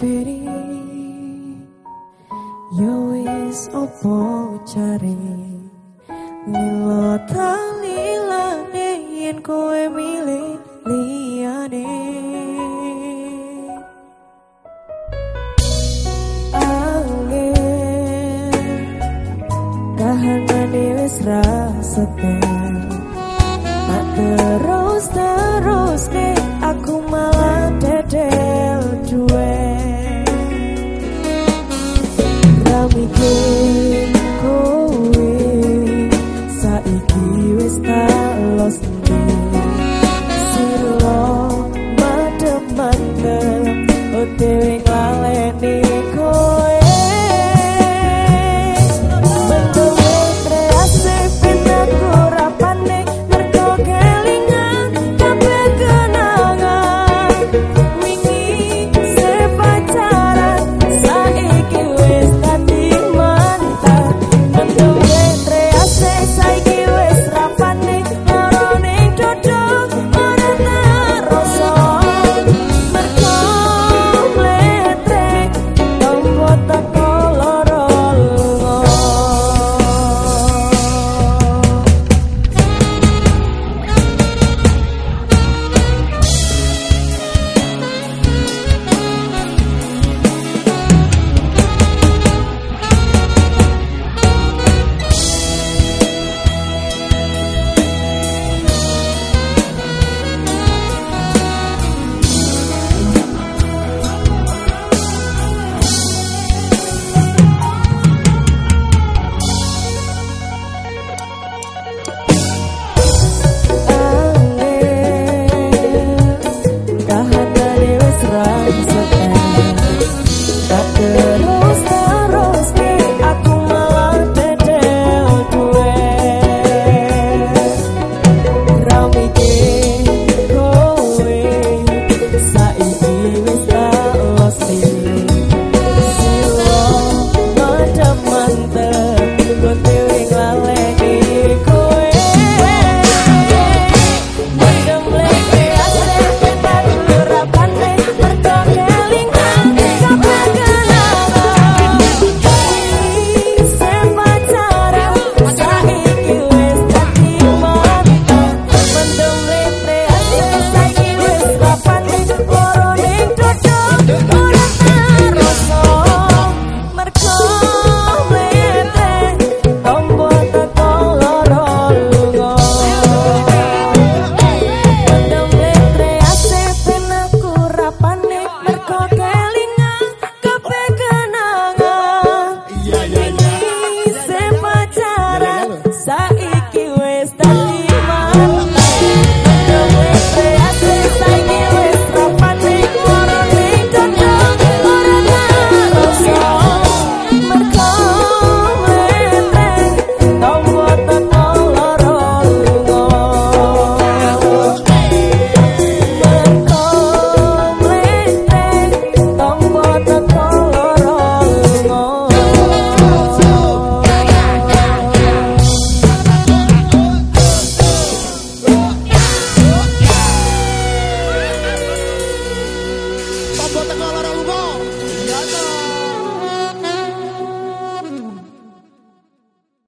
pity you ya is opo cari Nilo tali lane yen kowe milih liyane. Angin mani wis rasa Tak terus-terus ke aku Dios.